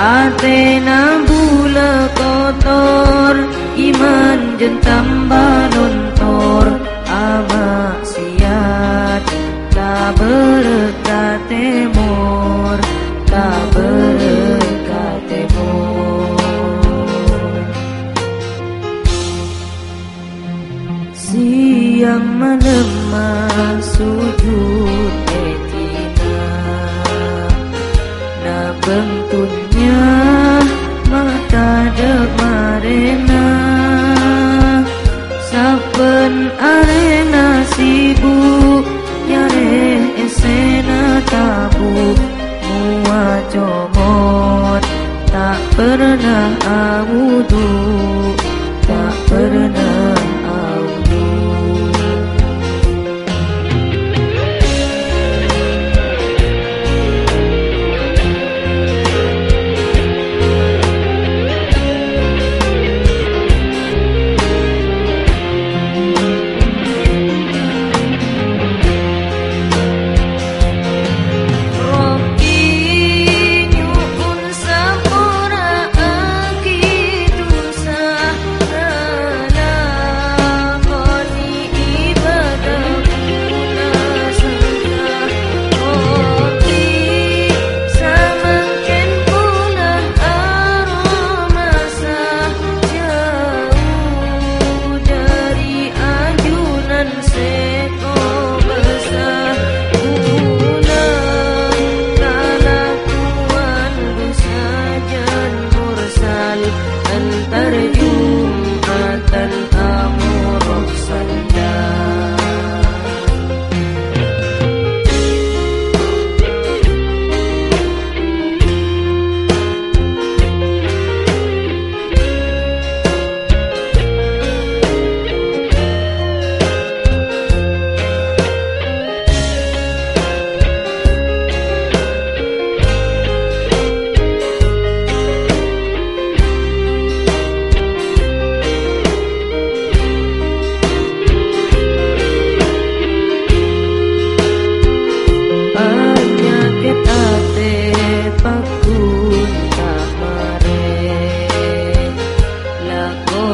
Atena bula kotor Iman jentam balontor Amak siat Tak berkat temur Tak berkat temur Siang malam sujud etina Na